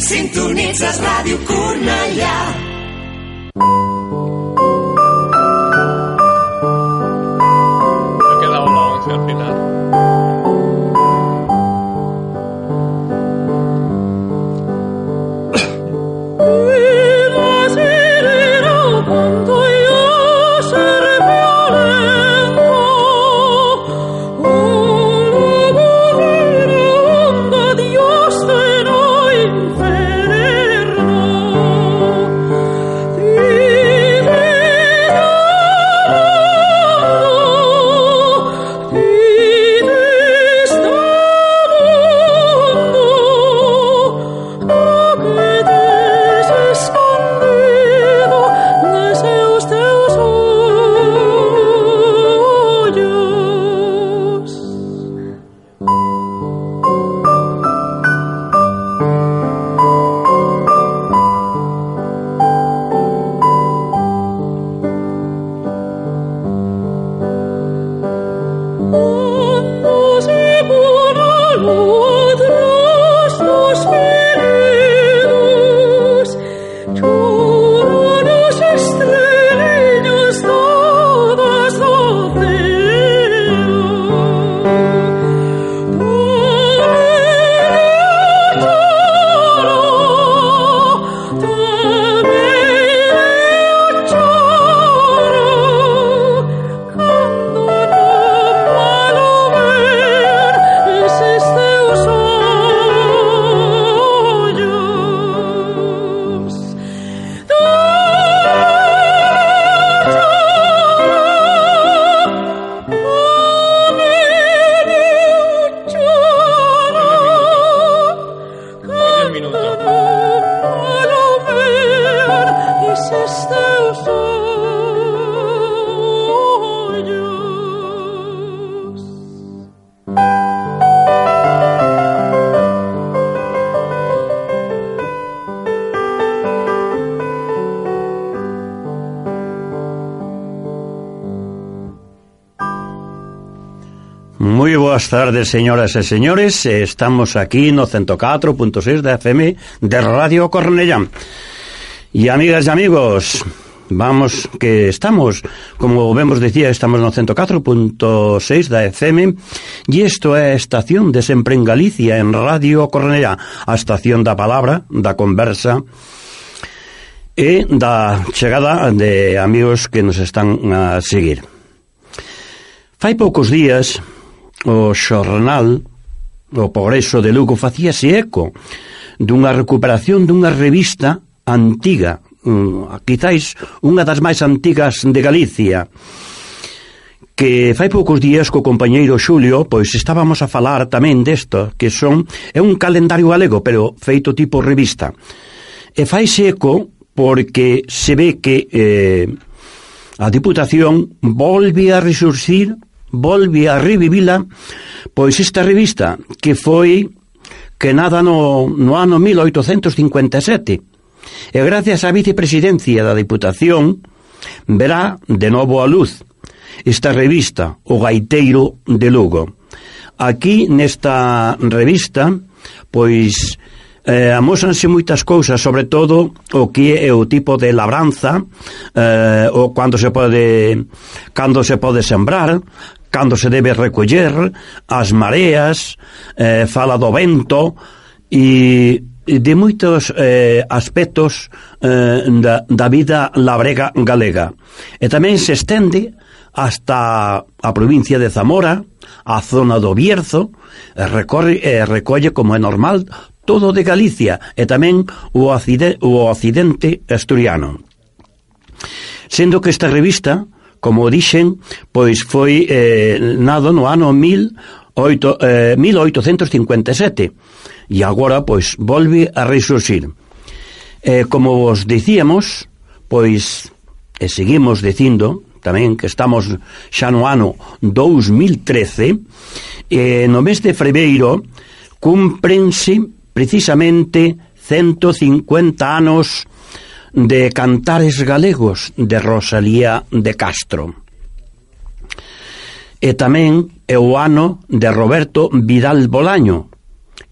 Sintonitzes Ràdio Cornellà. tardes, señoras e señores. Estamos aquí no 104.6 da FM de Radio Cornellán. E amigas e amigos, vamos que estamos, como vemos decía, estamos no 104.6 da FM e isto é a estación de Sempre en Galicia en Radio Cornellá, a estación da palabra, da conversa e da chegada de amigos que nos están a seguir. Fai poucos días O xornal O Progreso de Lugo facíase eco dunha recuperación dunha revista antiga, mm, quizáis unha das máis antigas de Galicia, que fai poucos días co compañeiro Xulio, pois estábamos a falar tamén desto, que son é un calendario galego, pero feito tipo revista. E faise eco porque se ve que eh, a Diputación volve a resurxir volve a revivila, pois esta revista que foi que nada no, no ano 1857 e gracias á vicepresidencia da Diputación verá de novo a luz esta revista O Gaiteiro de Lugo. Aquí nesta revista pois eh, amósanse moitas cousas, sobre todo o que é o tipo de labranza, eh, o cando se pode cando se pode sembrar, cando se debe recoller, as mareas, eh, fala do vento e de moitos eh, aspectos eh, da, da vida labrega galega. E tamén se estende hasta a provincia de Zamora, a zona do Bierzo, recorre, eh, recolle, como é normal, todo de Galicia e tamén o Occidente asturiano. Sendo que esta revista, como dixen, pois foi eh, nado no ano 18, eh, 1857 e agora pois volve a resurxir. Eh, como vos dicíamos, pois e seguimos dicindo tamén que estamos xa no ano 2013, eh, no mes de febreiro cumprense precisamente 150 anos de Cantares Galegos de Rosalía de Castro. E tamén é o ano de Roberto Vidal Bolaño,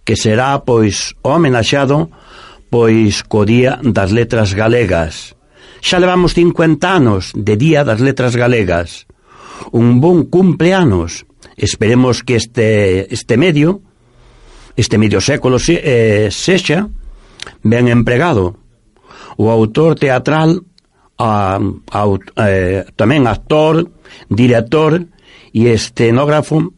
que será pois homenaxado pois co Día das Letras Galegas. Xa levamos 50 anos de Día das Letras Galegas. Un bon cumpleanos. Esperemos que este, este medio este medio século se, eh, sexa ben empregado. O autor teatral, a, a, eh, tamén actor, director e escenógrafo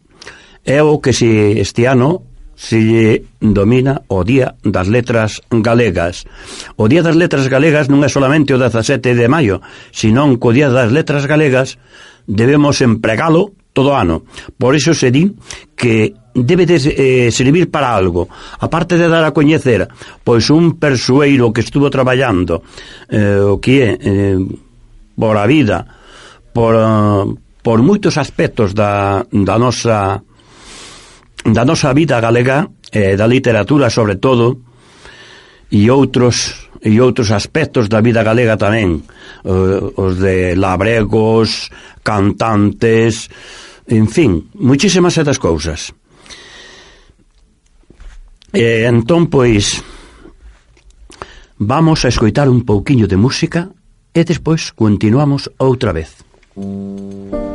é o que se este ano se domina o Día das Letras Galegas. O Día das Letras Galegas non é solamente o 17 de maio, senón que o Día das Letras Galegas debemos empregalo todo ano. Por iso se di que debe de eh, servir para algo. Aparte de dar a coñecer, pois un persueiro que estuvo traballando eh, o que é eh, por a vida, por, uh, por moitos aspectos da, da nosa da nosa vida galega, eh, da literatura sobre todo, e outros e outros aspectos da vida galega tamén, uh, os de labregos, cantantes, en fin, muchísimas outras cousas. E entón, pois, vamos a escoitar un pouquiño de música e despois continuamos outra vez. Música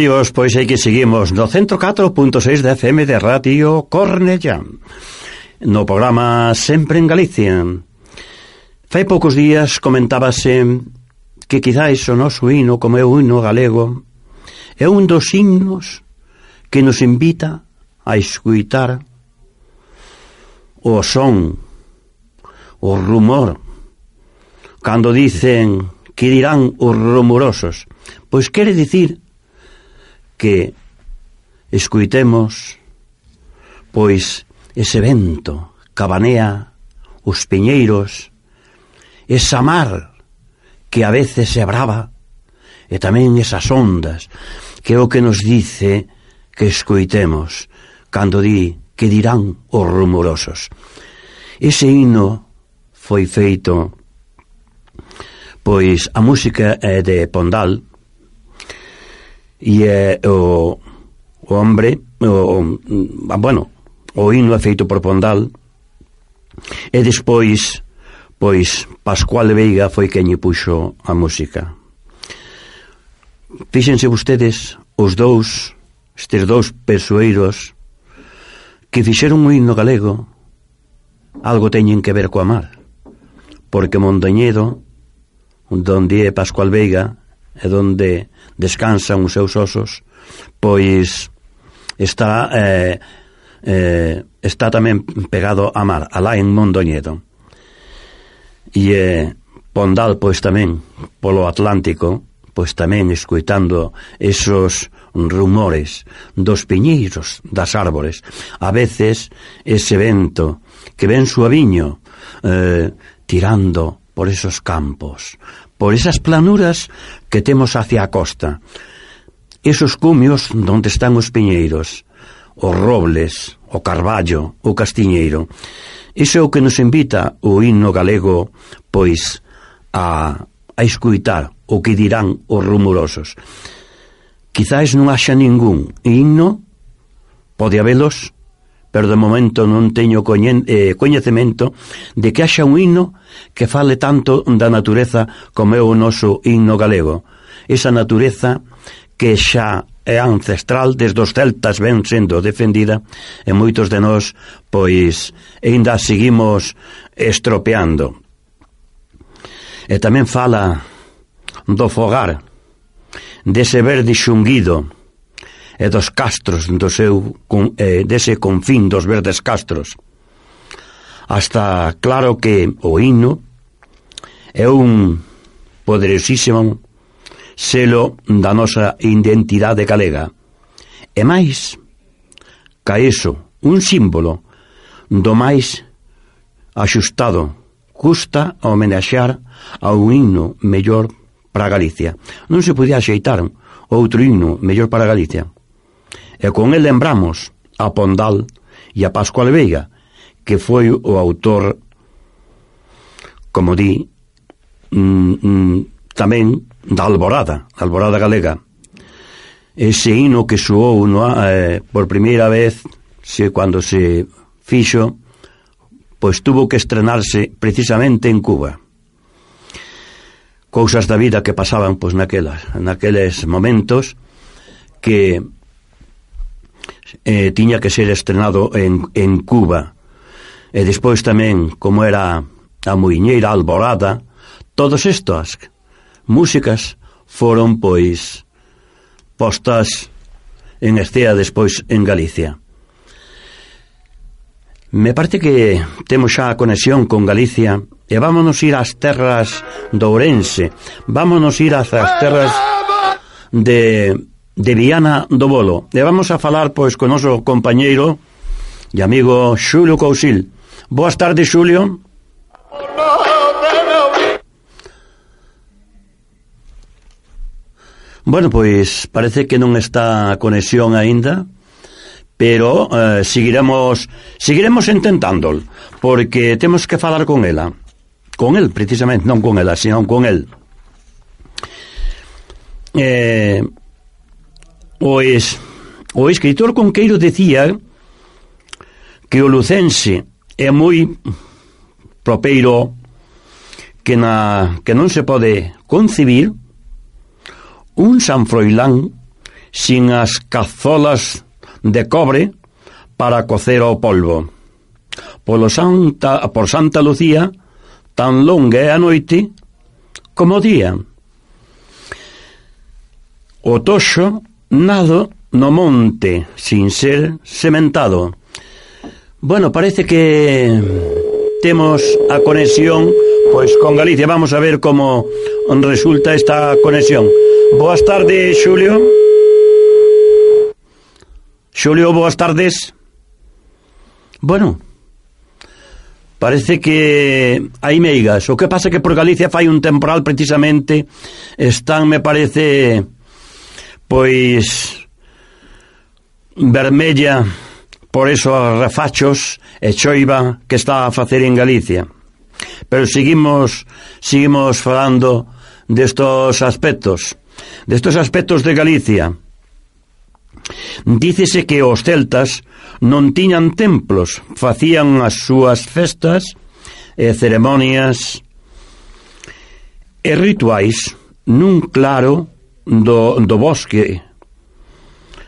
amigos, pois aí que seguimos no 104.6 de FM de Radio Cornellá No programa Sempre en Galicia. Fai poucos días comentábase que quizáis o noso hino como é o hino galego é un dos himnos que nos invita a escuitar o son, o rumor cando dicen que dirán os rumorosos, pois quere dicir que escuitemos pois ese vento cabanea os piñeiros, esa mar que a veces se brava, e tamén esas ondas, que é o que nos dice que escoitemos, cando di que dirán os rumorosos. Ese hino foi feito, pois a música é de Pondal, e eh, é o, o hombre o, o, mm, bueno o hino é feito por Pondal. E despois pois Pascual Veiga foi quen lle puxo a música. Fíxense vostedes os dous estes dous pesoeiros que fixeron un hino galego algo teñen que ver coa mar porque Mondoñedo donde é Pascual Veiga e donde descansan os seus osos, pois está eh, eh, está tamén pegado a mar, alá en Mondoñedo. E eh, Pondal, pois tamén, polo Atlántico, pois tamén escuitando esos rumores dos piñeiros das árbores. A veces ese vento que ven suaviño eh, tirando por esos campos, por esas planuras que temos hacia a costa. Esos cumios onde están os piñeiros, os robles, o carballo, o castiñeiro. Iso é o que nos invita o himno galego, pois, a, a escuitar o que dirán os rumorosos. Quizáis non haxa ningún himno, pode habelos, pero de momento non teño eh, coñecemento de que haxa un himno que fale tanto da natureza como é o noso himno galego. Esa natureza que xa é ancestral desde os celtas ben sendo defendida e moitos de nós pois aínda seguimos estropeando. E tamén fala do fogar, dese verde xunguido, e dos castros do seu eh, dese confín dos verdes castros. Hasta claro que o hino é un poderosísimo selo da nosa identidade galega. E máis, ca iso, un símbolo do máis axustado custa homenaxear a un himno mellor para Galicia. Non se podía axeitar outro himno mellor para Galicia. E con el lembramos a Pondal e a Pascual Veiga, que foi o autor, como di, mm, mm, tamén da Alborada, da Alborada Galega. Ese hino que soou no, eh, por primeira vez, se cando se fixo, pois tuvo que estrenarse precisamente en Cuba. Cousas da vida que pasaban pois naquelas, naqueles momentos que eh, tiña que ser estrenado en, en Cuba. E despois tamén, como era a Muiñeira Alborada, todas estas músicas foron, pois, postas en Estea despois en Galicia. Me parece que temos xa a conexión con Galicia e vámonos ir ás terras do Ourense, vámonos ir ás terras de de Viana do Bolo. E vamos a falar, pois, con noso compañeiro e amigo Xulio Cousil. Boas tardes, Xulio. Bueno, pois, parece que non está a conexión aínda, pero eh, seguiremos seguiremos intentándolo, porque temos que falar con ela. Con el, precisamente, non con ela, sino con el. Eh, Pois, o escritor Conqueiro decía que o lucense é moi propeiro que, na, que non se pode concibir un San Froilán sin as cazolas de cobre para cocer o polvo. Polo Santa, por Santa Lucía, tan longa é a noite como o día. O toxo Nado no monte, sin ser sementado. Bueno, parece que temos a conexión pois con Galicia. Vamos a ver como resulta esta conexión. Boas tardes, Xulio. Xulio, boas tardes. Bueno, parece que hai meigas. O que pasa que por Galicia fai un temporal precisamente están, me parece, pois vermella por eso a rafachos e choiva que está a facer en Galicia. Pero seguimos seguimos falando destos aspectos, destos aspectos de Galicia. Dícese que os celtas non tiñan templos, facían as súas festas e ceremonias e rituais nun claro do, do bosque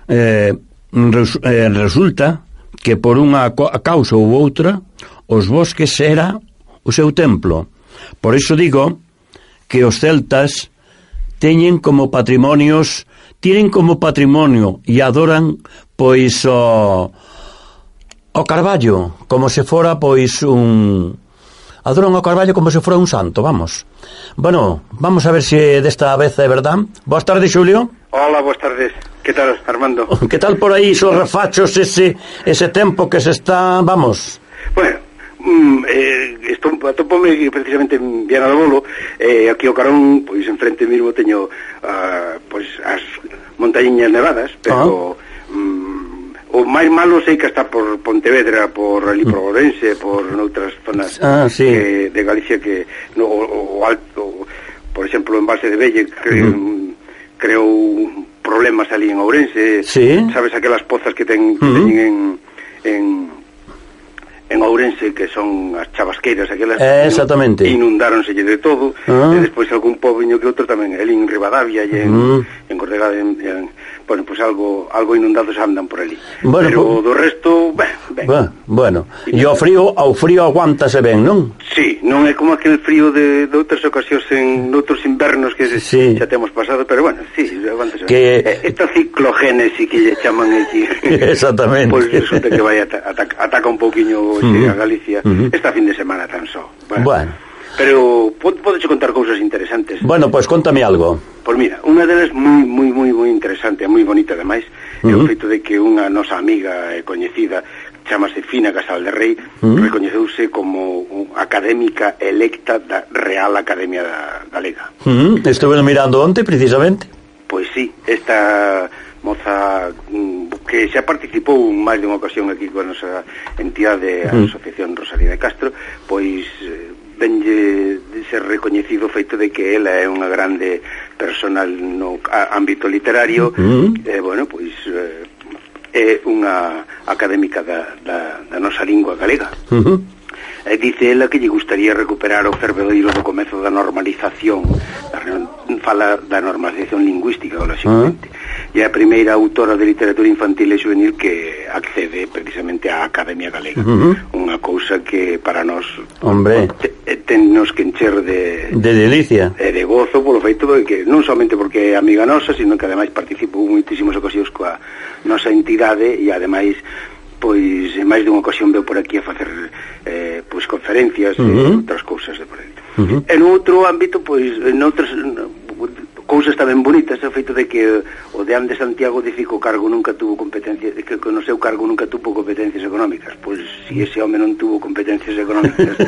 eh, res, eh, resulta que por unha causa ou outra os bosques era o seu templo. Por iso digo que os celtas teñen como patrimonios, tienen como patrimonio e adoran pois o, o Carballo, como se fora pois un Adoran o Carballo como se fora un santo, vamos. Bueno, vamos a ver se si desta vez é verdad. Boas tardes, Xulio. Hola, boas tardes. Que tal, Armando? Que tal por aí, esos refachos, ese, ese tempo que se está... Vamos. Bueno, mm, eh, estou, atopome precisamente en Viana do Bolo eh, aquí o Carón, pois enfrente mesmo teño uh, pois as montañas nevadas pero uh -huh. mm, O máis malo sei que está por Pontevedra, por ali por Ourense, por noutras zonas ah, sí. que, de Galicia que no, o, o alto, por exemplo, en base de Belle cre, mm. creou problemas ali en Ourense. Sí. Sabes aquelas pozas que ten que mm. teñen en, en en Ourense que son as chavasqueiras aquelas eh, exactamente. inundáronse de todo ah. e despois algún pobiño que outro tamén el en Rivadavia e en, mm. en Cordegada en, en, bueno, pues algo algo inundados andan por ali. Bueno, Pero po... do resto, ben, ben. Ben, bueno. E o frío, ao frío aguántase ben, non? Sí, non é como aquel frío de, de outras ocasións en outros invernos que sí. xa temos pasado, pero bueno, sí, aguántase que... ben. Eh, esta ciclogénesis que lle chaman aquí. Exactamente. pois pues resulta que vai ata, ataca, ataca un pouquiño uh -huh. a Galicia uh -huh. esta fin de semana tan só. Bueno. bueno pero podes contar cousas interesantes. Bueno, pois pues, contame algo. Pois pues mira, unha delas moi, moi, moi, moi interesante, moi bonita ademais, uh -huh. é o feito de que unha nosa amiga e coñecida chamase Fina Casal de Rei, uh -huh. recoñeceuse como académica electa da Real Academia da Galega. Uh -huh. Estuve mirando onte, precisamente. Pois sí, esta moza mm, que xa participou máis de unha ocasión aquí con a nosa entidade, a Asociación Rosalía de Castro, pois eh, tenlle de ser recoñecido o feito de que ela é unha grande personal no ámbito literario uh eh, -huh. e, bueno, pois eh, é unha académica da, da, da nosa lingua galega. Uh -huh. E dice ela que lle gustaría recuperar o fervedoiro do comezo da normalización da, fala da normalización lingüística lógicamente uh ah. -huh. e a primeira autora de literatura infantil e juvenil que accede precisamente á Academia Galega uh -huh. unha cousa que para nós Hombre. Te, eh, tennos que encher de, de delicia e de gozo polo feito de que non somente porque é amiga nosa sino que ademais participou moitísimos ocasións coa nosa entidade e ademais pois en máis dunha ocasión veu por aquí a facer eh, pois conferencias uh -huh. e outras cousas de por aí. Uh -huh. En outro ámbito, pois en outras cousas tamén bonitas o feito de que o de Andes Santiago dice que o cargo nunca tuvo competencia, que no seu cargo nunca tuvo competencias económicas pois si ese home non tuvo competencias económicas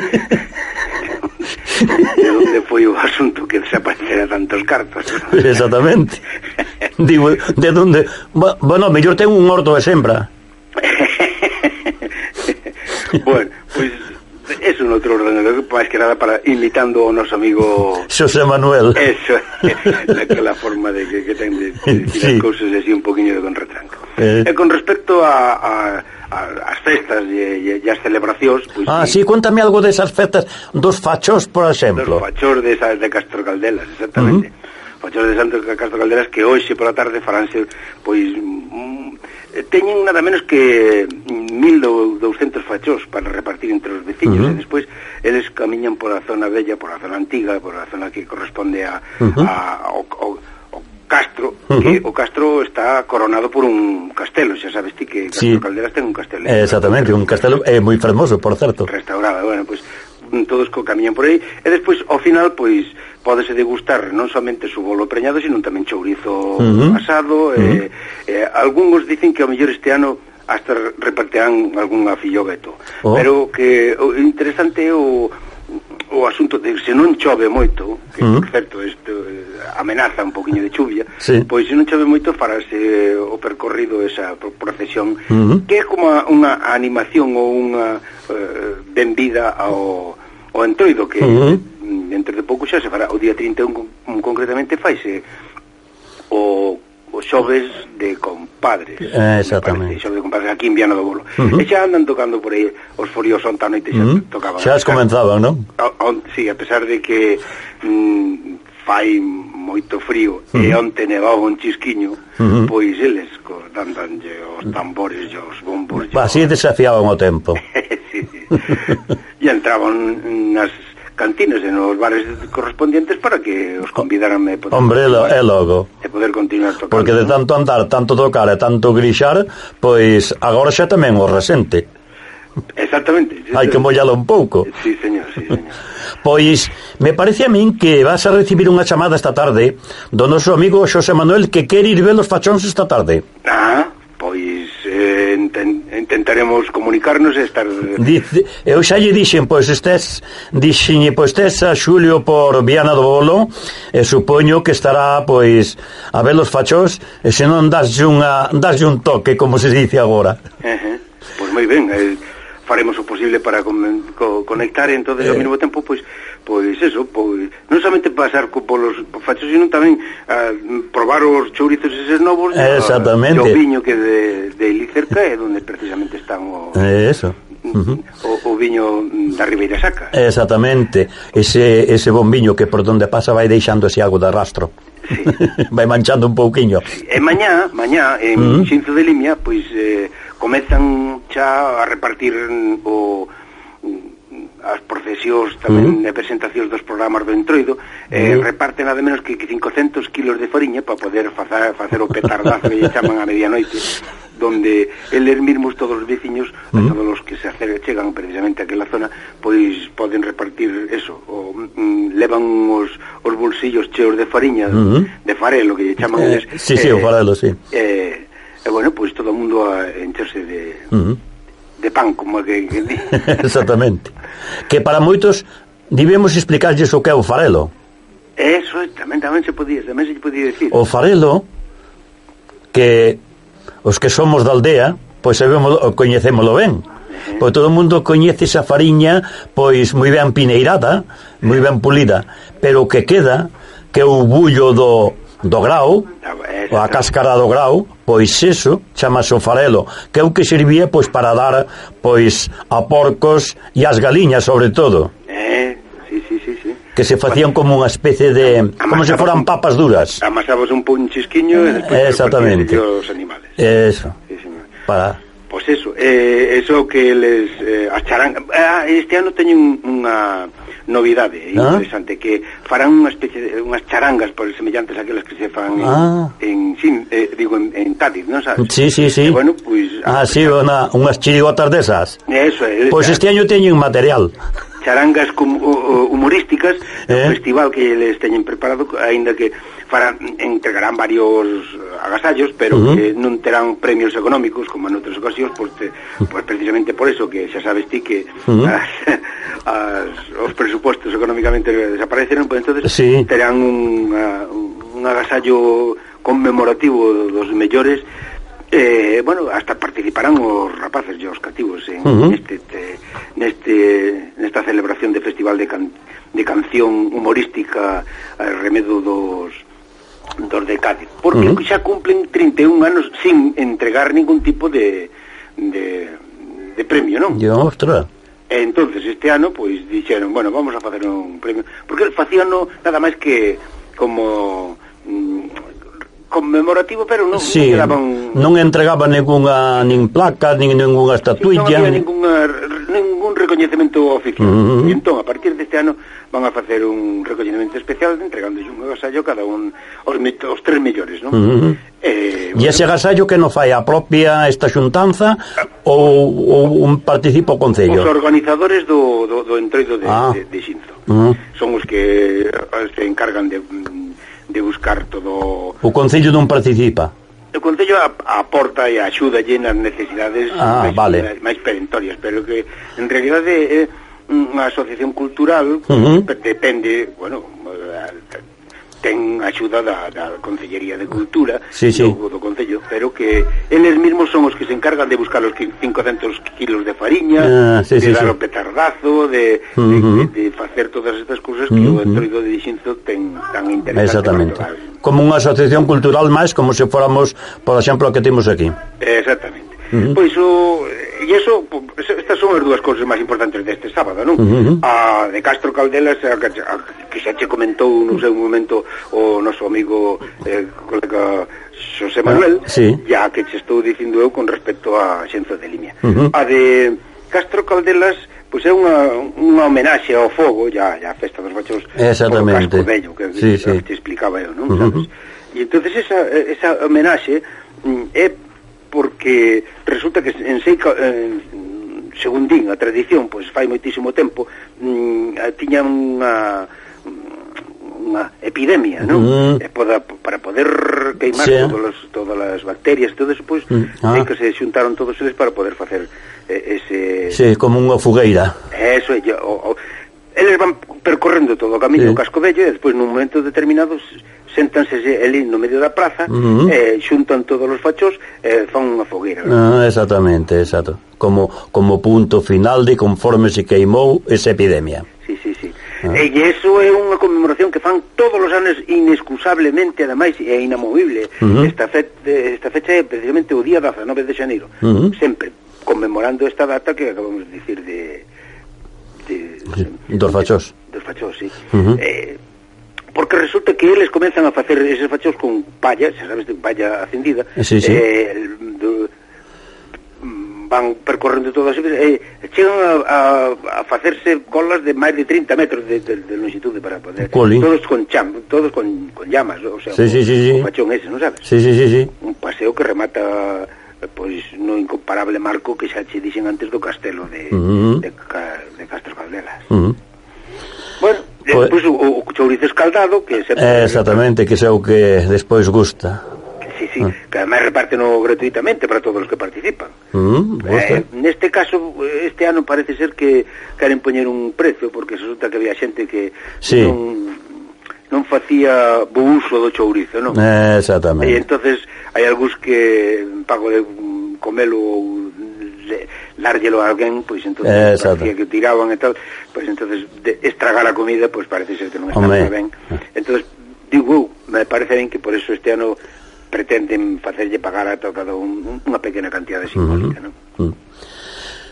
de onde foi o asunto que desaparecera tantos cartos exactamente digo, de onde bueno, mellor ten un horto de sembra bueno, pois pues, é un outro ordenador máis que nada para imitando a noso amigo Xosé Manuel. Eso, aquela forma de que, que ten de, de sí. as cousas así un poquinho de contratranco. Eh. E con respecto a, a as festas e, e, e as celebracións pois, Ah, sí, cuéntame algo desas festas dos fachos, por exemplo Dos fachos de, de Castro Caldelas, exactamente uh -huh. Fachos de Santo de Castro Caldelas que hoxe a tarde faranse pois mm, Eh, teñen nada menos que 1200 fachos para repartir entre os veciños uh -huh. e despois eles camiñan pola zona bella, pola zona antiga, pola zona que corresponde a, uh -huh. a ao, ao, ao Castro, uh -huh. que o Castro está coronado por un castelo, xa sabes ti que Castro sí. Calderas ten un castelo. Exactamente, un castelo eh, moi fermoso, por certo. Restaurado, bueno, pois pues, todos co camiñan por aí e despois ao final pois pódese degustar non somente su bolo preñado sino tamén chourizo uh -huh. asado uh -huh. e, e algúns dicen que ao mellor este ano hasta repartean algunha filloga beto. oh. pero que o interesante é o o asunto de se non chove moito, que uh -huh. por mm. certo isto eh, amenaza un poquinho de chuvia, sí. pois se non chove moito farase eh, o percorrido esa procesión, uh -huh. que é como unha animación ou unha eh, vendida ao ao entroido que uh -huh. dentro de pouco xa se fará o día 31 concretamente faise o os xoves de compadres. Eh, exactamente. Parece, xoves de compadres aquí en Viana do Bolo. Uh -huh. E xa andan tocando por aí os furios onta noite xa uh -huh. tocaban. Xa as comenzaban, non? Sí, a pesar de que mm, fai moito frío uh -huh. e onte nevaba un chisquiño, uh -huh. pois eles dandanlle os tambores e os bombos. Así desafiaban o tempo. sí, sí. e entraban nas cantinas e nos bares correspondientes para que os convidaran e poder Hombre, é logo. E poder continuar tocando. Porque de tanto andar, tanto tocar e tanto grixar, pois agora xa tamén o resente. Exactamente. Sí, Hai que mollalo un pouco. Sí, señor, sí, señor. pois, me parece a min que vas a recibir unha chamada esta tarde do noso amigo Xosé Manuel que quer ir ver os fachóns esta tarde. Ah, intentaremos comunicarnos e estar... Dice, eu xa lle dixen, pois estés, dixen, pois estés a Xulio por Viana do Bolo, e supoño que estará, pois, a ver os fachós, e se non daslle, unha, daslle un toque, como se dice agora. Uh -huh. Pois moi ben, eh, faremos o posible para con, co, conectar, entonces, eh... mesmo tempo, pois, pois eso, pois non somente pasar co polos fachos, sino tamén a probar os chourizos eses novos Exactamente. o viño que de, de Licerca é onde precisamente están o, é eso. Uh -huh. o, o viño da Ribeira Saca Exactamente ese, ese bon viño que por donde pasa vai deixando ese algo de rastro sí. vai manchando un pouquiño E mañá, mañá en uh -huh. Xinzo de Limia pois eh, comezan xa a repartir o as procesións tamén uh mm-hmm. -huh. presentacións dos programas do Entroido eh, uh -huh. reparten nada menos que 500 kilos de fariña para poder facer, facer o petardazo que lle chaman a medianoite donde eles mismos todos os veciños uh mm-hmm. -huh. todos os que se chegan precisamente a aquela zona pois poden repartir eso o, mm, levan os, os bolsillos cheos de fariña uh -huh. de farelo que lle chaman eh, eles, sí, eh, sí, o eh, farelo, sí eh, e eh, bueno, pois todo o mundo a encherse de... Uh -huh de pan, como que, que di. Exactamente. Que para moitos debemos explicarlles o que é o farelo. Eso tamén tamén se podía, tamén se podía decir. O farelo que os que somos da aldea, pois sabemos, o coñecémolo ben. Pois todo o mundo coñece esa fariña pois moi ben pineirada, moi ben pulida, pero o que queda que é o bullo do do grau, ah, ou a cáscara do grau, pois iso chamase o farelo, que é o que servía pois para dar pois a porcos e as galiñas sobre todo. Eh, sí, sí, sí, sí. Que se facían como unha especie de... Amasabas como se foran papas duras. Amasabas un punchisquiño e despois... Exactamente. Os animales. Eso. Sí, señor. Para... Pois pues eso, eh, eso que les eh, acharán... Ah, este ano teñen unha novidade, ah. interesante que farán unha especie de, unhas charangas por semellantes aquelas que se fan en, ah. en, en sin, eh, digo en, en Cádiz, non sabes? Sí, sí, sí. E, bueno, pois Ah, sí, una, unhas chirigotas desas. Eso é. Pois pues este año teñen material charangas humorísticas eh? festival que les teñen preparado aínda que farán, entregarán varios eh, agasallos, pero uh -huh. que non terán premios económicos, como en outras ocasións, pois, te, pois precisamente por eso que xa sabes ti que uh -huh. as, as, os presupostos económicamente desapareceron, pois entonces sí. terán un, a, un agasallo conmemorativo dos mellores Eh, bueno, hasta participarán os rapaces e os cativos en, uh -huh. neste, te, neste nesta celebración de Festival de, can, de Canción Humorística a remedo dos dos de Cádiz, porque uh -huh. xa cumplen 31 anos sin entregar ningún tipo de de, de premio, non? Yo, ostras. E entonces este ano pois dixeron, bueno, vamos a facer un premio, porque facían no, nada máis que como mm, conmemorativo, pero non sí, non, daban... non entregaba ningunha nin placa, nin ningunha estatuilla. Sí, non había ningunha recoñecemento oficial. Uh -huh. E entón, a partir deste ano, van a facer un recoñecemento especial entregando un agasallo cada un os, os tres mellores, non? Uh -huh. eh, bueno, e ese agasallo que non fai a propia esta xuntanza uh, ou, ou un participo o Concello? Os organizadores do, do, do entroido de, ah. de, de Xinzo. Uh -huh. Son os que eh, se encargan de, de buscar todo... O Concello non participa? O Concello aporta e axuda nas necesidades ah, máis, vale. máis perentorias, pero que en realidade é unha asociación cultural uh -huh. depende, bueno, ten axuda da, da Consellería de Cultura sí, sí. do, do Concello, pero que eles mesmos son os que se encargan de buscar os 500 kilos de fariña, ah, sí, de sí, dar sí. o petardazo, de, uh -huh. de, de, facer todas estas cousas que uh -huh. o entroido de Dixinzo ten tan interesante. Exactamente. Como unha asociación cultural máis, como se fóramos, por exemplo, a que temos aquí. Exactamente. Uh -huh. Pois o e eso estas son as dúas cousas máis importantes deste sábado, non? Uh -huh. A de Castro Caldelas a, a, que xa che comentou no seu momento o noso amigo eh, colega Xosé Manuel, ah, sí. ya que che estou dicindo eu con respecto a Xenzo de Limia. Uh -huh. A de Castro Caldelas pois é unha, unha homenaxe ao fogo, ya, ya a festa dos bachos Exactamente. Casco Bello, que sí, sí. te explicaba eu, non? Uh -huh. Sabes? E entonces esa, esa homenaxe mm, é porque resulta que en Seica, eh, según din a tradición, pois fai moitísimo tempo, mm, tiña unha unha epidemia, non? Mm. E poda, para poder queimar sí. todas, todas as bacterias, todo pois mm. ah. que se xuntaron todos eles para poder facer eh, ese... Sí, como unha fogueira. Eso, e, o, o, eles van percorrendo todo o camiño sí. Casco Vello e despois nun momento determinado sentanse ali no medio da praza uh -huh. eh, xuntan todos os fachos e eh, fan unha fogueira ah, exactamente, exacto como, como punto final de conforme se queimou esa epidemia sí, sí, sí. Ah. e iso é unha conmemoración que fan todos os anos inexcusablemente ademais é inamovible uh -huh. esta, fe, esta fecha é precisamente o día 19 de xaneiro uh -huh. sempre conmemorando esta data que acabamos de dicir de de, de dos fachos. Dos fachos, sí. Uh -huh. eh, porque resulta que eles comenzan a facer eses fachos con palla, xa sabes, de palla acendida. Sí, sí. Eh, mm, van percorrendo todas as eh, chegan a, a, a facerse colas de máis de 30 metros de, de, de longitude para poder Coli. todos con cham, todos con, con llamas, o sea, sí, un, sí, sí, sí. un ese, non sabes? Sí, sí, sí, sí. Un paseo que remata Eh, pois no incomparable marco que xa che dixen antes do castelo de, uh -huh. de, de Castro Caldelas. Uh -huh. Bueno, despois pues, o, o chourizo escaldado que sempre... eh, Exactamente, que é o que despois gusta. Sí, sí, uh -huh. que ademais reparteno gratuitamente para todos os que participan. Uh -huh, eh, neste caso, este ano parece ser que queren poñer un precio, porque resulta que había xente que sí. non non facía bo uso do chourizo, non? Eh, exactamente. E entonces hai algúns que pago de comelo ou dárllelo a alguén, pois entonces eh, parecía que tiraban e tal, pois entonces de, estragar a comida, pois parece ser que non está moi ben. Entonces digo, me parece ben que por eso este ano pretenden facerlle pagar a cada un, unha pequena cantidad de simbólica, uh -huh. non?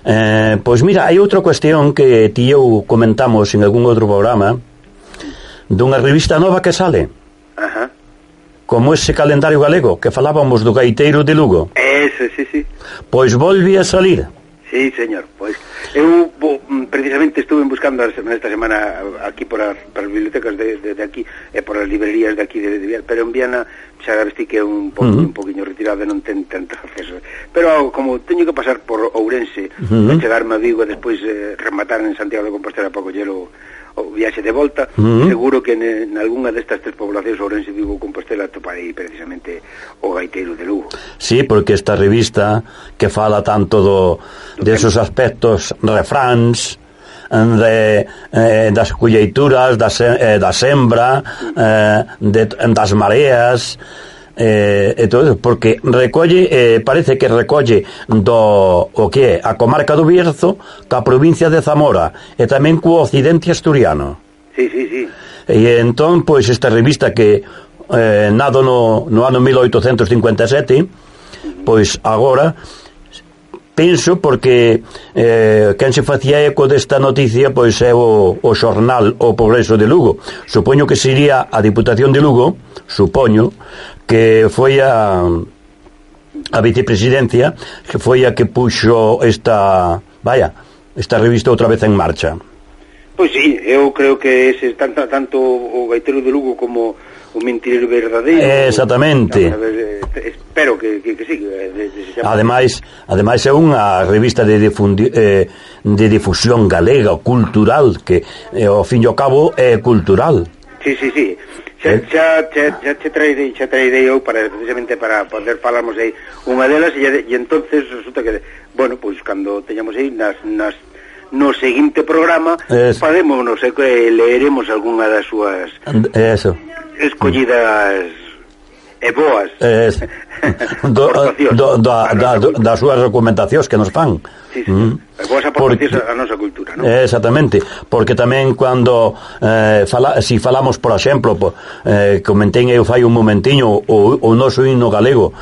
Eh, pois mira, hai outra cuestión que ti e eu comentamos en algún outro programa dunha revista nova que sale. Ajá. Como ese calendario galego que falábamos do gaiteiro de Lugo. Eso, sí, sí. Pois volve a salir. Sí, señor, pois eu bo, mm, precisamente estuve buscando esta semana aquí por as, por as bibliotecas de, de, de aquí e por as librerías de aquí de, de Viana, pero en Viana xa vesti que é un po, uh -huh. un poquinho retirado e non ten tanto acceso. Pero como teño que pasar por Ourense, uh -huh. chegarme a Vigo e despois eh, rematar en Santiago de Compostela para collelo o viaxe de volta, uh -huh. seguro que en, en algunha destas tres poblacións Ourense, Vigo, Compostela toparei precisamente o gaiteiro de Lugo. Sí, porque esta revista que fala tanto do, do de esos aspectos refráns, eh, de, eh, das colleituras, das, eh, da sembra, mm. eh, de, das mareas, eh, e todo eso, porque recolle, eh, parece que recolle do o que é a comarca do Bierzo ca provincia de Zamora e tamén co occidente asturiano. Sí, sí, sí. E entón, pois, esta revista que eh, nado no, no ano 1857, pois agora penso porque eh, quen se facía eco desta noticia pois é o, o xornal O Progreso de Lugo supoño que sería a Diputación de Lugo supoño que foi a a vicepresidencia que foi a que puxo esta vaya, esta revista outra vez en marcha. Pois sí, eu creo que ese, tanto, tanto o Gaitero de Lugo como o Mentirero Verdadeiro Exactamente. o, ver, eh, Espero que, que, que sí que, eh, Ademais, ademais é unha revista de, difundi, eh, de difusión galega, cultural que eh, ao fin e ao cabo é cultural. Sí, sí, sí. Xa, xa, xa, xa che traidei, xa traidei eu para, precisamente para poder falarmos aí unha delas e, e entonces resulta que, bueno, pois pues, cando teñamos aí nas, nas no seguinte programa es... fadémonos e que leeremos algunha das súas eso. escollidas e boas eh, do, do, da, da, do, das súas recomendacións que nos pan sí, sí. Mm. e boas aportacións porque, a nosa cultura non? exactamente, porque tamén cando eh, fala, si falamos por exemplo po, eh, comentei eu fai un momentiño o, o noso himno galego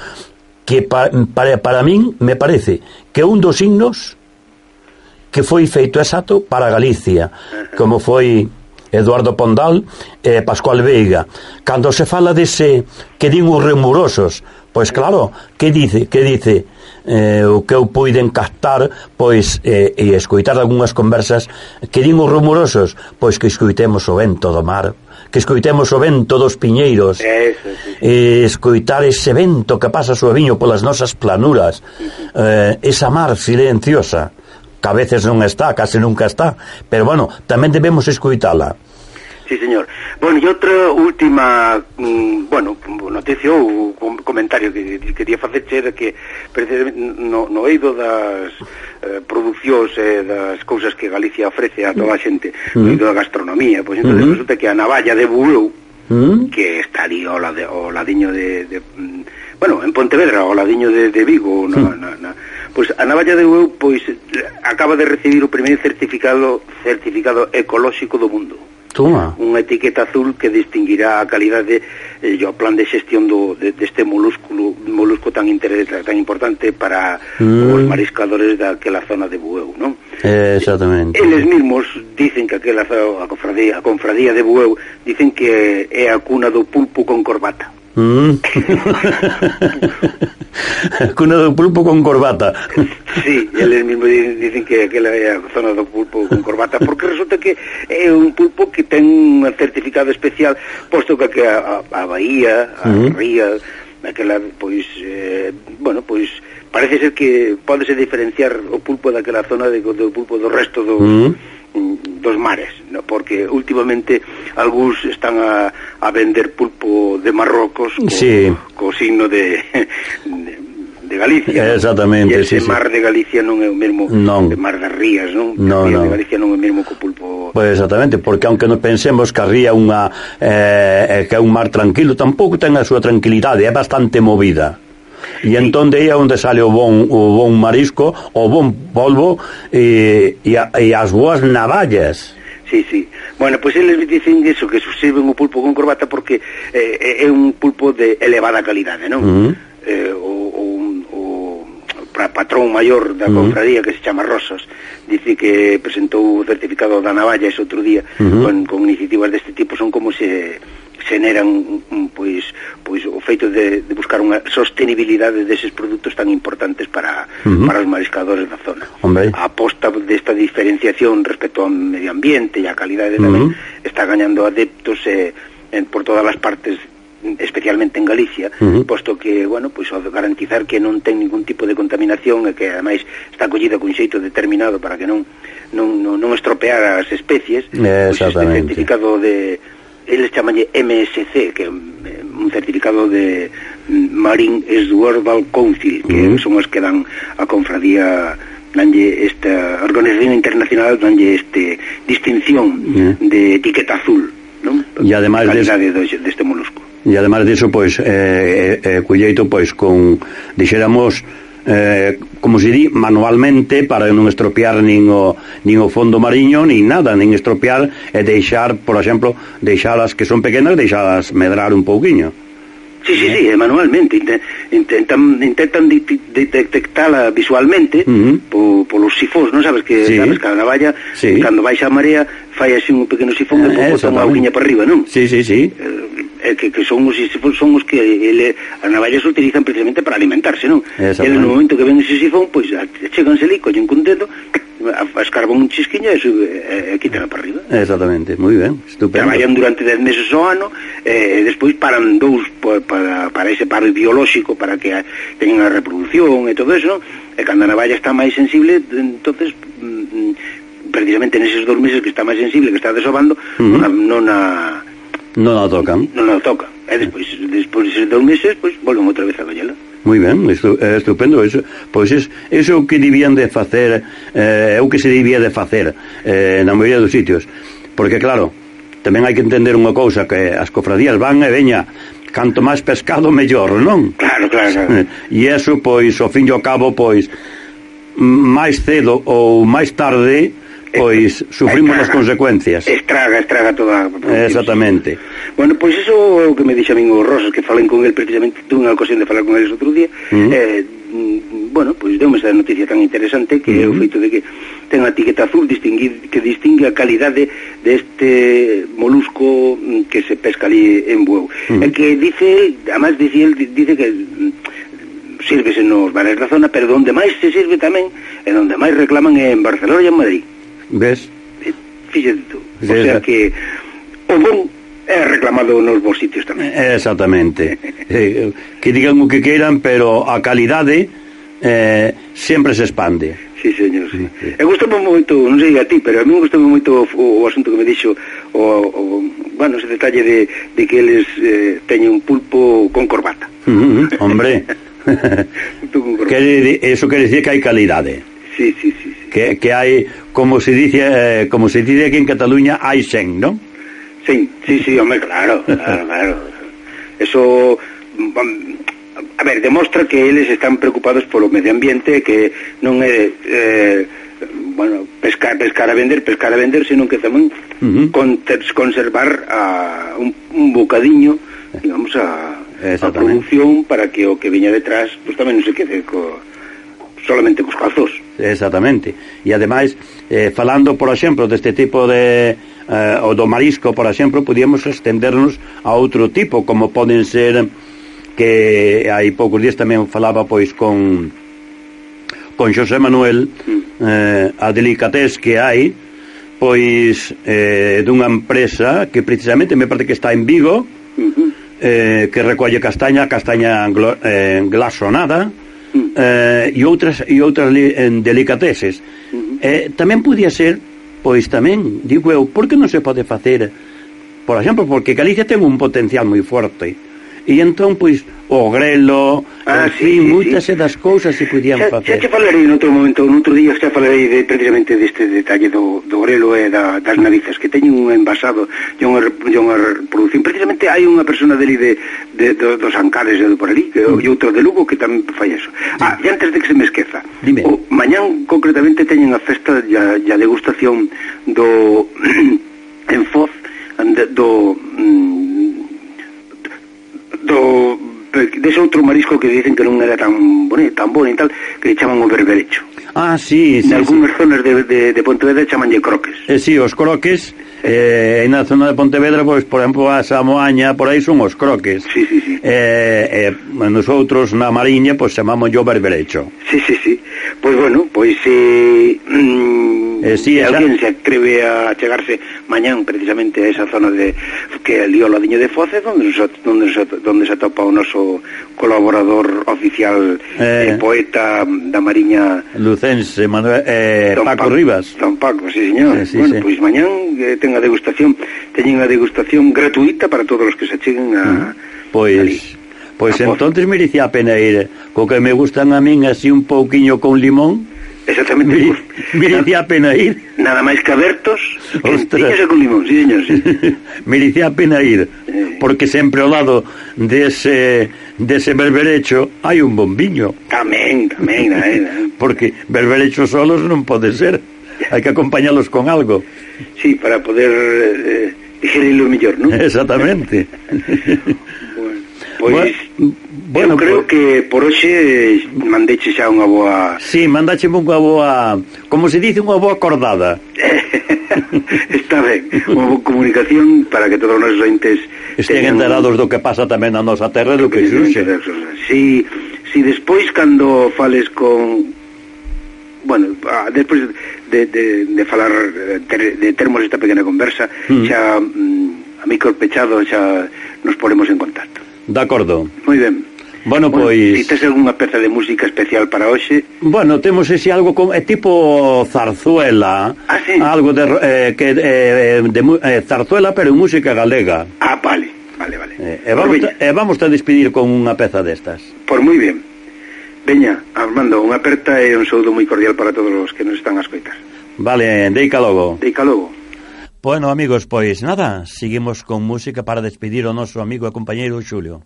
que pa, para, para min me parece que un dos himnos que foi feito exacto para Galicia, como foi Eduardo Pondal e Pascual Veiga. Cando se fala dese que din os remurosos, pois claro, que dice, que dice eh, o que eu puiden captar pois eh, e escoitar algunhas conversas que din os rumorosos pois que escoitemos o vento do mar, que escoitemos o vento dos piñeiros e escoitar ese vento que pasa suaviño polas nosas planuras eh, esa mar silenciosa que a veces non está, case nunca está, pero bueno, tamén debemos escoitala. Sí, señor. Bueno, e outra última, mm, bueno, noticia ou comentario que quería facerche era que precisamente no, no eido das eh, producións e eh, das cousas que Galicia ofrece a toda a xente, mm. no eido da gastronomía, pois entonces mm. resulta que a navalla de Bulou, mm. que está ali ao, lade, ao ladiño de, de, mm, bueno, en Pontevedra, ao ladiño de, de Vigo, na, na, na, Pois a navalla de Ueu pois acaba de recibir o primeiro certificado certificado ecolóxico do mundo. Toma. Unha etiqueta azul que distinguirá a calidade eh, e o plan de xestión do, de, deste molúsculo, molusco tan interesante, tan importante para mm. os mariscadores daquela zona de Bueu, non? Eh, exactamente. Eles mismos dicen que aquela a confradía, a confradía de Bueu dicen que é a cuna do pulpo con corbata. Mm. Cuna do pulpo con corbata Sí, eles mesmo dicen que aquela é a zona do pulpo con corbata Porque resulta que é un pulpo que ten un certificado especial Posto que a, a, a Bahía, a mm. Ría, naquela, pois, eh, bueno, pois parece ser que podese diferenciar o pulpo daquela zona de, do pulpo do resto do, mm. dos mares no? Porque últimamente algúns están a, a vender pulpo de Marrocos co, sí. co signo de, de de Galicia. Exactamente, e ese sí, mar sí. de Galicia non é o mesmo non. que mar das Rías, non? Non, non. de Galicia non é o mesmo que o pulpo. Pois pues exactamente, porque aunque non pensemos que a ría unha eh, eh, que é un mar tranquilo, tampouco ten a súa tranquilidade, é bastante movida. E entón de aí é onde sale o bon, o bon marisco, o bon polvo e, e, a, e as boas navallas. Sí, sí. Bueno, pois pues eles dicen iso, que sirven o pulpo con corbata porque eh, eh é un pulpo de elevada calidade, non? Mm. eh, o, o, o pra, patrón maior da mm. confradía que se chama Rosas dice que presentou o certificado da navalla ese outro día mm. con, con iniciativas deste tipo son como se generan pois pois o feito de, de buscar unha sostenibilidade deses produtos tan importantes para, uh -huh. para os mariscadores da zona. Hombre. A aposta desta diferenciación respecto ao medio ambiente e a calidade tamén uh -huh. está gañando adeptos eh, en, por todas as partes especialmente en Galicia, uh -huh. posto que, bueno, pois pues, garantizar que non ten ningún tipo de contaminación e que ademais está collida cun xeito determinado para que non non non, non estropear as especies, pois este certificado de eles chamanlle MSC, que é un certificado de mm, Marine Stewardship Council, que uh -huh. son os que dan a confradía danlle esta organización internacional danlle este distinción uh -huh. de etiqueta azul, non? E ademais de deste de molusco. E ademais diso pois eh, eh, eh culleito pois con dixéramos eh, como se di, manualmente para non estropear nin o, nin o fondo mariño, nin nada, nin estropear e deixar, por exemplo, deixalas que son pequenas, deixalas medrar un pouquiño. Sí, sí, sí, eh, manualmente intentan intentan detectala visualmente uh -huh. po, polos sifóns, non sabes que sí. sabes que a navalla sí. cando baixa a marea fai así un pequeno sifón ah, e bota unha auguiña para arriba, non? Sí, sí, sí. Eh, que, que son os sifóns son os que ele, as navallas utilizan precisamente para alimentarse, non? Ele no momento que ven ese sifón, pois pues, cheganseli, collen con dedo escarban un chisquiño e, eh, sube, e, eh, e para arriba. Exactamente, moi ben, estupendo. Traballan durante 10 meses ao ano e, e despois paran dous pa, para, para ese paro biolóxico para que a, a reproducción e todo eso, e cando a navalla está máis sensible, entonces mm, mm, precisamente neses dous meses que está máis sensible, que está desovando, uh -huh. non a, non a... Non a tocan. Non a tocan. E despois, despois de dous meses, pois volven outra vez a collela. Moi ben, isto é eh, estupendo iso. Pois es, iso é o que debían de facer eh, é o que se debía de facer eh, na maioría dos sitios porque claro, tamén hai que entender unha cousa que as cofradías van e veña canto máis pescado mellor, non? Claro, claro, claro. Eh, e eso, pois, ao fin e ao cabo, pois máis cedo ou máis tarde pois sufrimos as consecuencias. Estraga, estraga toda a Exactamente. Bueno, pois iso é o que me dixo a min o Rosas, que falen con el precisamente, tuve unha ocasión de falar con eles outro día, mm -huh. eh, mm, bueno, pois deu-me esa noticia tan interesante que é o mm. feito de que ten a etiqueta azul distinguir, que distingue a calidade deste molusco mm, que se pesca ali en Bueu. Uh -huh. E que dice, además dice, el, dice que sírvese nos bares da zona, pero donde máis se sirve tamén, e donde máis reclaman é en Barcelona e en Madrid. Ves? Fíxate tú. O sea que o bon é reclamado nos bons sitios tamén. Eh, exactamente. eh, que digan o que queiran, pero a calidade eh, sempre se expande. Sí, señor, sí. sí. E gustame moito, non sei a ti, pero a mí gustame moito o, o asunto que me dixo o, o bueno, ese detalle de, de que eles eh, teñen un pulpo con corbata. Uh -huh, hombre. con corbata. Que, eso quer dicir que hai calidade. Sí, sí, sí. sí. Que, que hai como se dice eh, como se dice aquí en Cataluña, Aixen, ¿no? Sí, sí, sí, hombre, claro, claro, claro. Eso, mm, a ver, demostra que eles están preocupados polo medio ambiente, que non é, eh, bueno, pescar, pescar a vender, pescar a vender, senón que tamén uh -huh. conservar a, un, un bocadiño, digamos, a, a produción para que o que viña detrás, pues tamén non se quede co solamente cos calzós. Exactamente. E ademais, eh, falando, por exemplo, deste tipo de eh, o do marisco, por exemplo, podíamos estendernos a outro tipo, como poden ser que hai poucos días tamén falaba pois con con José Manuel eh, a delicatez que hai pois eh, dunha empresa que precisamente me parece que está en Vigo eh, que recolle castaña, castaña anglo, eh, glasonada eh, e outras e outras en delicateses. Eh, tamén podía ser, pois tamén, digo eu, por que non se pode facer, por exemplo, porque Galicia ten un potencial moi forte. E entón, pois, o grelo, ah, en sí, fin, sí, moitas sí. das cousas se podían xa, facer. Xa te falarei noutro momento, noutro día xa falarei de, precisamente deste detalle do, do grelo e da, das narices, que teñen un envasado e unha, e unha produción. Precisamente hai unha persona deli de, de, de, dos Ancares e do por ali, que, mm. e outro de Lugo que tamén fai eso. Ah, e antes de que se me esqueza, Dime. o, mañán concretamente teñen a festa e a, e a degustación do en Foz do, do do dese outro marisco que dicen que non era tan bonito, tan bon e tal, que chaman o berberecho. Ah, sí, sí. En algunhas sí. zonas de, de, de Pontevedra chamanlle croques. Eh, sí, os croques, eh, na zona de Pontevedra, pois, por exemplo, a Samoaña, por aí son os croques. Sí, sí, sí. Eh, eh, nosotros na Mariña, pois, chamamos yo berberecho. Sí, sí, sí. Pois bueno, pois se eh, mm, eh, sí, se alguén se atreve a chegarse mañán precisamente a esa zona de que ali o ladiño de Foce onde se, onde se, onde se atopa o noso colaborador oficial eh, eh, poeta da Mariña. Lucense Manuel, eh, Don Paco, Paco Rivas. Don Paco, sí señor. Eh, sí, bueno, sí. pois mañán eh, ten a degustación teñen a degustación gratuita para todos os que se cheguen a, uh pois, a Pois ah, entonces merecía a pena ir. Co que me gustan a min así un pouquiño con limón Exactamente Mere, Merecía a pena ir. Nada máis que abertos Quentinhos e con limón, sí, señor, sí. merecía a pena ir eh. Porque sempre ao lado dese, dese berberecho Hai un bombiño. Tamén, tamén, tamén. Eh. Porque berberechos solos non pode ser. Hai que acompañalos con algo. Sí, para poder eh, eh digerirlo mellor, non? Exactamente. Pois, bueno, eu creo pues... que por hoxe mandeche xa unha boa... Sí, mandache unha boa... Como se dice, unha boa cordada. Está ben, unha boa comunicación para que todos os nosos entes... Estén enterados do que pasa tamén na nosa terra do que, xuxe. Si, si despois, cando fales con, bueno, despois de, de, de falar ter, de termos esta pequena conversa, mm. xa mm, a micro pechado xa nos ponemos en contacto. De acordo. Moi ben. Bueno, bueno pois... Ti tes algunha peza de música especial para hoxe? Bueno, temos ese algo con, eh, tipo zarzuela. Ah, sí? Algo de, eh, que, eh, de eh, zarzuela, pero en música galega. Ah, vale, vale, vale. Eh, e vamos, eh, vamos a despedir con unha peza destas. Por moi ben. Veña, Armando, unha aperta e un saúdo moi cordial para todos os que nos están a escoitar. Vale, deica logo. Deica logo. Bueno, amigos, pois nada, seguimos con música para despedir o noso amigo e compañeiro Xulio.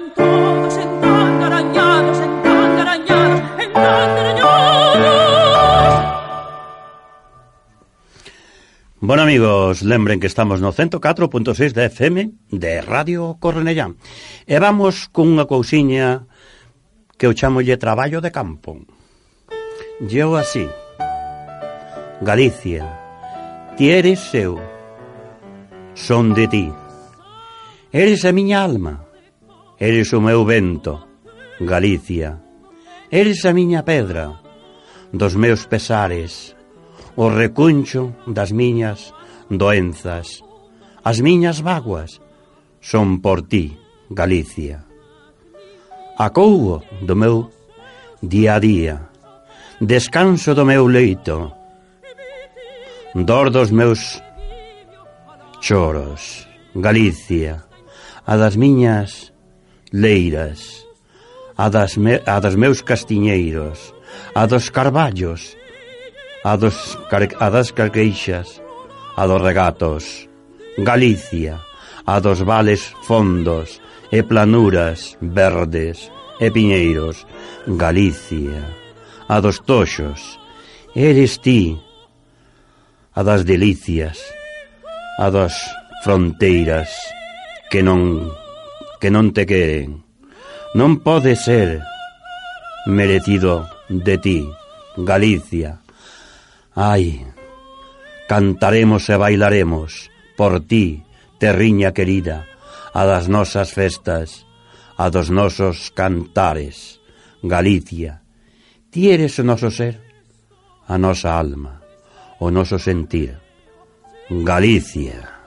Están todos encanarañados, encanarañados, encanarañados. Bueno, amigos, lembren que estamos no 104.6 da FM de Radio Cornellán. E vamos cunha cousiña que eu chamolle traballo de campo. Lleo así. Galicia, ti eres eu, son de ti. Eres a miña alma, Eres o meu vento, Galicia. Eres a miña pedra, dos meus pesares, o recuncho das miñas doenzas. As miñas vaguas son por ti, Galicia. Acougo do meu día a día, descanso do meu leito, dor dos meus choros, Galicia, a das miñas leiras, a, das me, a dos meus castiñeiros, a dos carballos, a, dos, a das carqueixas, a dos regatos, Galicia, a dos vales fondos e planuras verdes e piñeiros, Galicia, a dos toxos, eres ti, a das delicias, a das fronteiras que non que non te queren. Non pode ser merecido de ti, Galicia. Ai, cantaremos e bailaremos por ti, terriña querida, a das nosas festas, a dos nosos cantares, Galicia. Ti eres o noso ser, a nosa alma, o noso sentir. Galicia.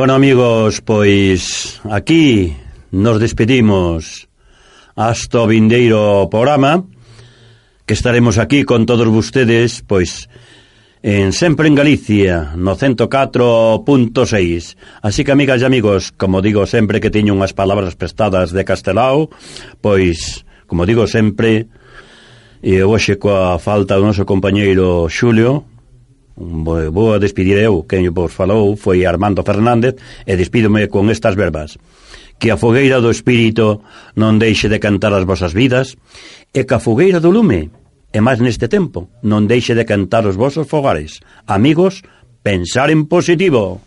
Bueno, amigos, pois aquí nos despedimos hasta o vindeiro programa que estaremos aquí con todos vostedes, pois en sempre en Galicia, no 104.6. Así que, amigas e amigos, como digo sempre que teño unhas palabras prestadas de Castelao, pois, como digo sempre, e hoxe coa falta do noso compañeiro Xulio, Vou a despedir eu, quen vos falou foi Armando Fernández e despídome con estas verbas que a fogueira do espírito non deixe de cantar as vosas vidas e que a fogueira do lume, e máis neste tempo, non deixe de cantar os vosos fogares. Amigos, pensar en positivo.